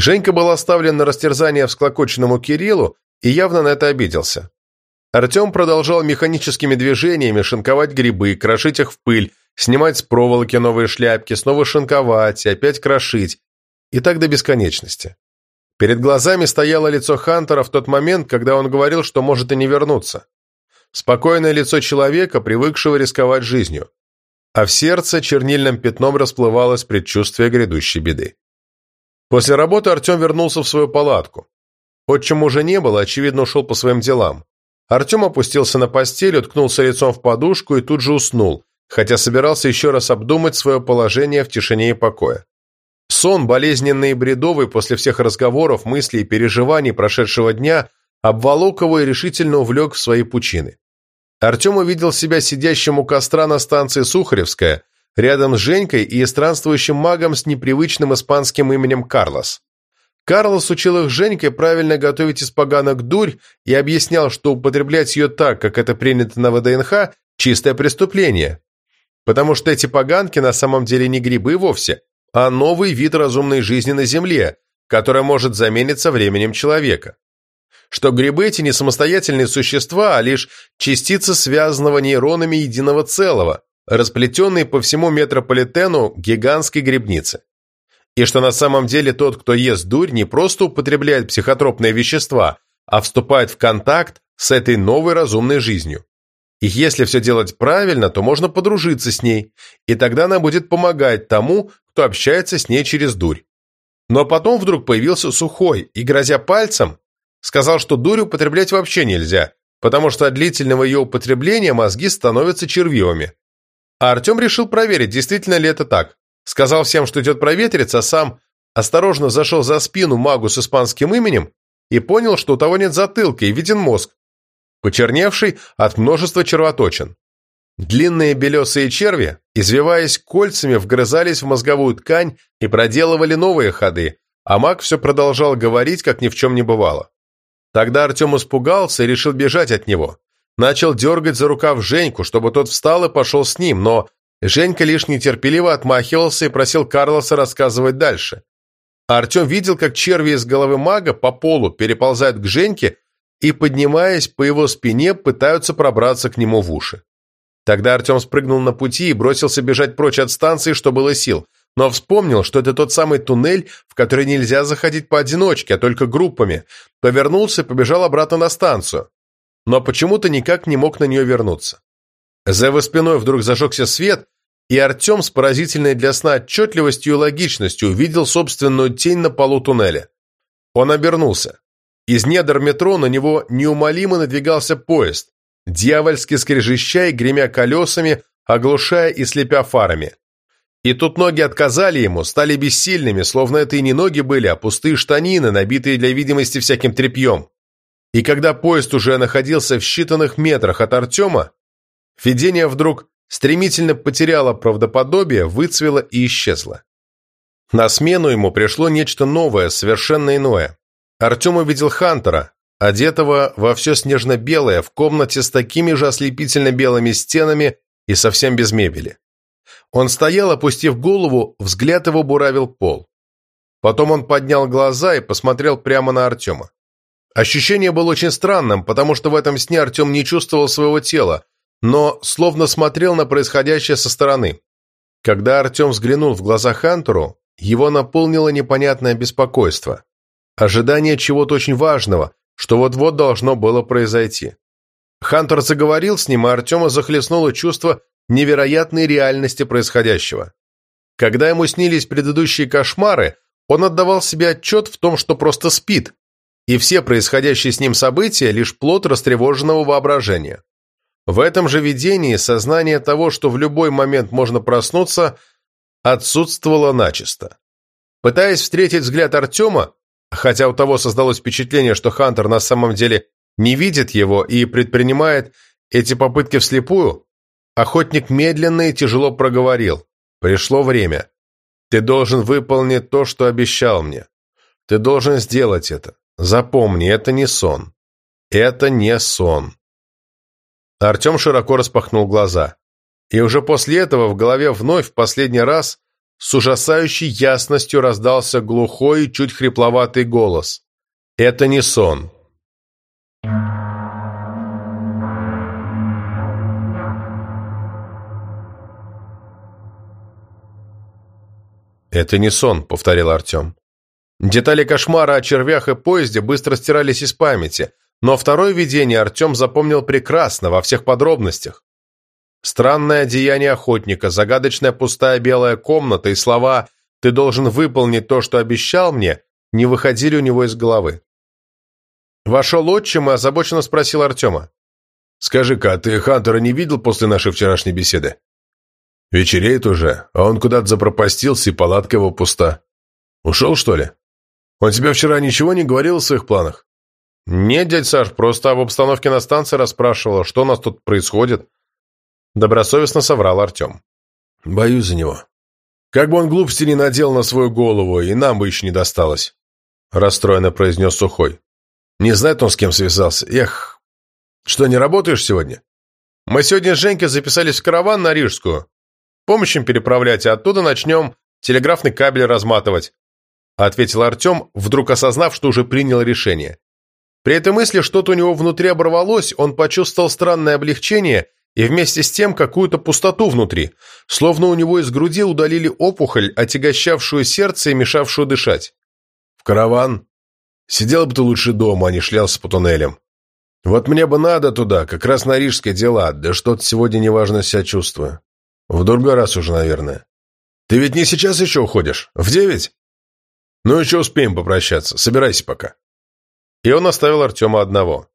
Женька был оставлен на растерзание всклокоченному Кириллу и явно на это обиделся. Артем продолжал механическими движениями шинковать грибы, крошить их в пыль, снимать с проволоки новые шляпки, снова шинковать и опять крошить. И так до бесконечности. Перед глазами стояло лицо Хантера в тот момент, когда он говорил, что может и не вернуться. Спокойное лицо человека, привыкшего рисковать жизнью. А в сердце чернильным пятном расплывалось предчувствие грядущей беды. После работы Артем вернулся в свою палатку. Отчим уже не было, очевидно, ушел по своим делам. Артем опустился на постель, уткнулся лицом в подушку и тут же уснул, хотя собирался еще раз обдумать свое положение в тишине и покое. Сон, болезненный и бредовый после всех разговоров, мыслей и переживаний прошедшего дня, обволок его и решительно увлек в свои пучины. Артем увидел себя сидящим у костра на станции Сухаревская, рядом с Женькой и странствующим магом с непривычным испанским именем Карлос. Карлос учил их Женькой правильно готовить из поганок дурь и объяснял, что употреблять ее так, как это принято на ВДНХ, чистое преступление. Потому что эти поганки на самом деле не грибы вовсе, а новый вид разумной жизни на Земле, который может замениться временем человека. Что грибы эти не самостоятельные существа, а лишь частицы связанного нейронами единого целого, расплетенные по всему метрополитену гигантской грибницы и что на самом деле тот, кто ест дурь, не просто употребляет психотропные вещества, а вступает в контакт с этой новой разумной жизнью. И если все делать правильно, то можно подружиться с ней, и тогда она будет помогать тому, кто общается с ней через дурь. Но потом вдруг появился сухой и, грозя пальцем, сказал, что дурь употреблять вообще нельзя, потому что от длительного ее употребления мозги становятся червивыми. А Артем решил проверить, действительно ли это так. Сказал всем, что идет проветриться, а сам осторожно зашел за спину магу с испанским именем и понял, что у того нет затылка и виден мозг, почерневший от множества червоточин. Длинные белесые черви, извиваясь кольцами, вгрызались в мозговую ткань и проделывали новые ходы, а маг все продолжал говорить, как ни в чем не бывало. Тогда Артем испугался и решил бежать от него. Начал дергать за рукав Женьку, чтобы тот встал и пошел с ним, но Женька лишь нетерпеливо отмахивался и просил Карлоса рассказывать дальше. А Артем видел, как черви из головы мага по полу переползают к Женьке и, поднимаясь по его спине, пытаются пробраться к нему в уши. Тогда Артем спрыгнул на пути и бросился бежать прочь от станции, что было сил, но вспомнил, что это тот самый туннель, в который нельзя заходить поодиночке, а только группами, повернулся и побежал обратно на станцию, но почему-то никак не мог на нее вернуться. За его спиной вдруг зажегся свет, и Артем с поразительной для сна отчетливостью и логичностью увидел собственную тень на полу туннеля. Он обернулся. Из недр метро на него неумолимо надвигался поезд, дьявольски скрежеща и гремя колесами, оглушая и слепя фарами. И тут ноги отказали ему, стали бессильными, словно это и не ноги были, а пустые штанины, набитые для видимости всяким тряпьем. И когда поезд уже находился в считанных метрах от Артема, видение вдруг стремительно потеряло правдоподобие, выцвело и исчезло. На смену ему пришло нечто новое, совершенно иное. Артем увидел Хантера, одетого во все снежно-белое, в комнате с такими же ослепительно-белыми стенами и совсем без мебели. Он стоял, опустив голову, взгляд его буравил пол. Потом он поднял глаза и посмотрел прямо на Артема. Ощущение было очень странным, потому что в этом сне Артем не чувствовал своего тела, но словно смотрел на происходящее со стороны. Когда Артем взглянул в глаза Хантеру, его наполнило непонятное беспокойство. Ожидание чего-то очень важного, что вот-вот должно было произойти. Хантер заговорил с ним, а Артема захлестнуло чувство невероятной реальности происходящего. Когда ему снились предыдущие кошмары, он отдавал себе отчет в том, что просто спит, и все происходящие с ним события – лишь плод растревоженного воображения. В этом же видении сознание того, что в любой момент можно проснуться, отсутствовало начисто. Пытаясь встретить взгляд Артема, хотя у того создалось впечатление, что Хантер на самом деле не видит его и предпринимает эти попытки вслепую, охотник медленно и тяжело проговорил. «Пришло время. Ты должен выполнить то, что обещал мне. Ты должен сделать это. Запомни, это не сон. Это не сон». Артем широко распахнул глаза. И уже после этого в голове вновь в последний раз с ужасающей ясностью раздался глухой и чуть хрипловатый голос. «Это не сон». «Это не сон», — повторил Артем. Детали кошмара о червях и поезде быстро стирались из памяти, но второе видение Артем запомнил прекрасно, во всех подробностях. Странное одеяние охотника, загадочная пустая белая комната и слова «ты должен выполнить то, что обещал мне» не выходили у него из головы. Вошел отчим и озабоченно спросил Артема. «Скажи-ка, а ты Хантера не видел после нашей вчерашней беседы?» «Вечереет уже, а он куда-то запропастился, и палатка его пуста. Ушел, что ли? Он тебе вчера ничего не говорил о своих планах?» «Нет, дядь Саш, просто об обстановке на станции расспрашивала, что у нас тут происходит». Добросовестно соврал Артем. «Боюсь за него. Как бы он глупости не надел на свою голову, и нам бы еще не досталось», расстроенно произнес Сухой. «Не знает он, с кем связался. Эх, что, не работаешь сегодня?» «Мы сегодня с Женькой записались в караван на Рижскую. Помощь им переправлять, а оттуда начнем телеграфный кабель разматывать», ответил Артем, вдруг осознав, что уже принял решение. При этой мысли что-то у него внутри оборвалось, он почувствовал странное облегчение и вместе с тем какую-то пустоту внутри, словно у него из груди удалили опухоль, отягощавшую сердце и мешавшую дышать. «В караван? Сидел бы ты лучше дома, а не шлялся по туннелям. Вот мне бы надо туда, как раз на рижские дела, да что-то сегодня неважно себя чувствую. В другой раз уже, наверное. Ты ведь не сейчас еще уходишь? В девять? Ну еще успеем попрощаться, собирайся пока». И он оставил Артема одного.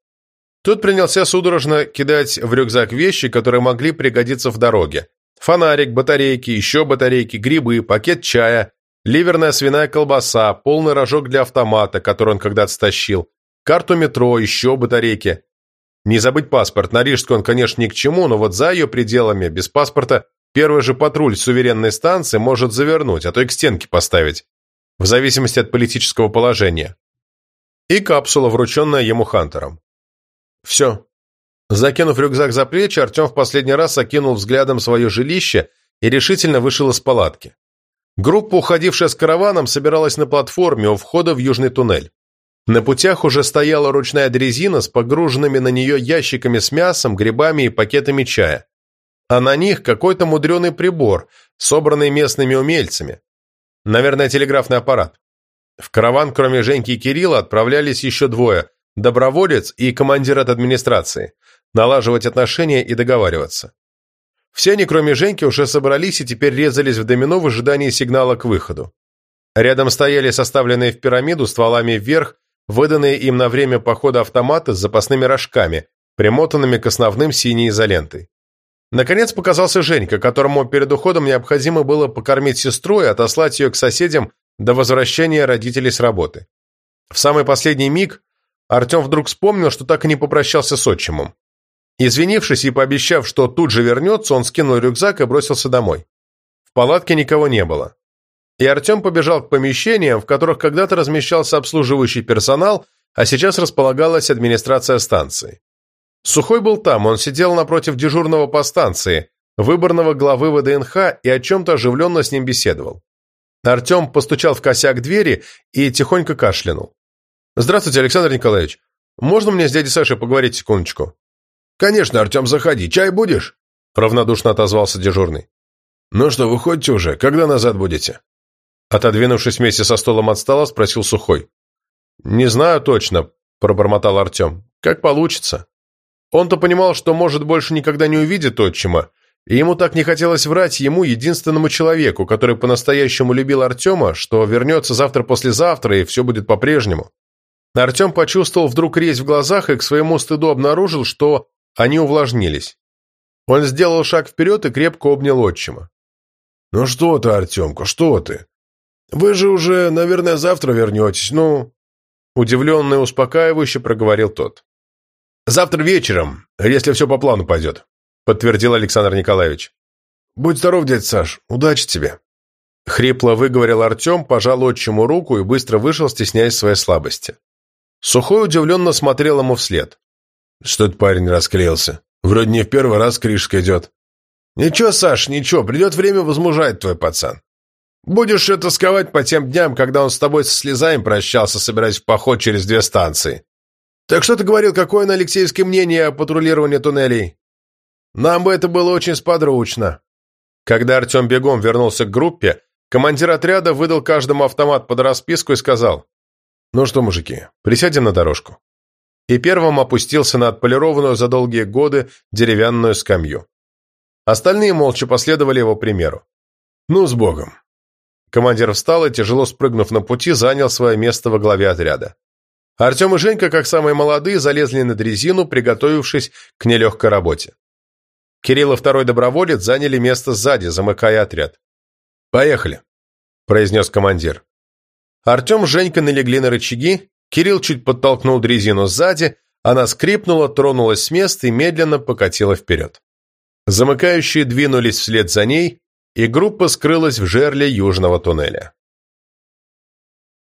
Тут принялся судорожно кидать в рюкзак вещи, которые могли пригодиться в дороге. Фонарик, батарейки, еще батарейки, грибы, пакет чая, ливерная свиная колбаса, полный рожок для автомата, который он когда-то стащил, карту метро, еще батарейки. Не забыть паспорт. На Рижску он, конечно, ни к чему, но вот за ее пределами, без паспорта, первый же патруль суверенной станции может завернуть, а то и к стенке поставить, в зависимости от политического положения. И капсула, врученная ему Хантером. Все. Закинув рюкзак за плечи, Артем в последний раз окинул взглядом свое жилище и решительно вышел из палатки. Группа, уходившая с караваном, собиралась на платформе у входа в южный туннель. На путях уже стояла ручная дрезина с погруженными на нее ящиками с мясом, грибами и пакетами чая. А на них какой-то мудреный прибор, собранный местными умельцами. Наверное, телеграфный аппарат. В караван, кроме Женьки и Кирилла, отправлялись еще двое доброволец и командир от администрации, налаживать отношения и договариваться. Все они, кроме Женьки, уже собрались и теперь резались в домино в ожидании сигнала к выходу. Рядом стояли составленные в пирамиду стволами вверх, выданные им на время похода автоматы с запасными рожками, примотанными к основным синей изолентой. Наконец показался Женька, которому перед уходом необходимо было покормить сестру и отослать ее к соседям до возвращения родителей с работы. В самый последний миг Артем вдруг вспомнил, что так и не попрощался с отчимом. Извинившись и пообещав, что тут же вернется, он скинул рюкзак и бросился домой. В палатке никого не было. И Артем побежал к помещениям, в которых когда-то размещался обслуживающий персонал, а сейчас располагалась администрация станции. Сухой был там, он сидел напротив дежурного по станции, выборного главы ВДНХ и о чем-то оживленно с ним беседовал. Артем постучал в косяк двери и тихонько кашлянул. «Здравствуйте, Александр Николаевич. Можно мне с дядей Сашей поговорить секундочку?» «Конечно, Артем, заходи. Чай будешь?» Равнодушно отозвался дежурный. «Ну что, выходите уже. Когда назад будете?» Отодвинувшись вместе со столом от стола, спросил Сухой. «Не знаю точно», – пробормотал Артем. «Как получится». Он-то понимал, что, может, больше никогда не увидит отчима, и ему так не хотелось врать ему, единственному человеку, который по-настоящему любил Артема, что вернется завтра-послезавтра, и все будет по-прежнему. Артем почувствовал вдруг резь в глазах и к своему стыду обнаружил, что они увлажнились. Он сделал шаг вперед и крепко обнял отчима. «Ну что ты, Артемка, что ты? Вы же уже, наверное, завтра вернетесь, ну...» Удивленно и успокаивающе проговорил тот. «Завтра вечером, если все по плану пойдет», — подтвердил Александр Николаевич. «Будь здоров, дядь Саш, удачи тебе». Хрипло выговорил Артем, пожал отчиму руку и быстро вышел, стесняясь своей слабости. Сухой удивленно смотрел ему вслед. «Что то парень расклеился? Вроде не в первый раз крышка идет». «Ничего, Саш, ничего, придет время возмужать твой пацан. Будешь это тосковать по тем дням, когда он с тобой со слезами прощался, собираясь в поход через две станции. Так что ты говорил, какое на Алексеевское мнение о патрулировании туннелей? Нам бы это было очень сподручно». Когда Артем бегом вернулся к группе, командир отряда выдал каждому автомат под расписку и сказал, «Ну что, мужики, присядем на дорожку». И первым опустился на отполированную за долгие годы деревянную скамью. Остальные молча последовали его примеру. «Ну, с Богом!» Командир встал и, тяжело спрыгнув на пути, занял свое место во главе отряда. Артем и Женька, как самые молодые, залезли на дрезину, приготовившись к нелегкой работе. Кирилл и второй доброволец заняли место сзади, замыкая отряд. «Поехали», – произнес командир. Артем с Женькой налегли на рычаги, Кирилл чуть подтолкнул дрезину сзади, она скрипнула, тронулась с места и медленно покатила вперед. Замыкающие двинулись вслед за ней, и группа скрылась в жерле южного туннеля.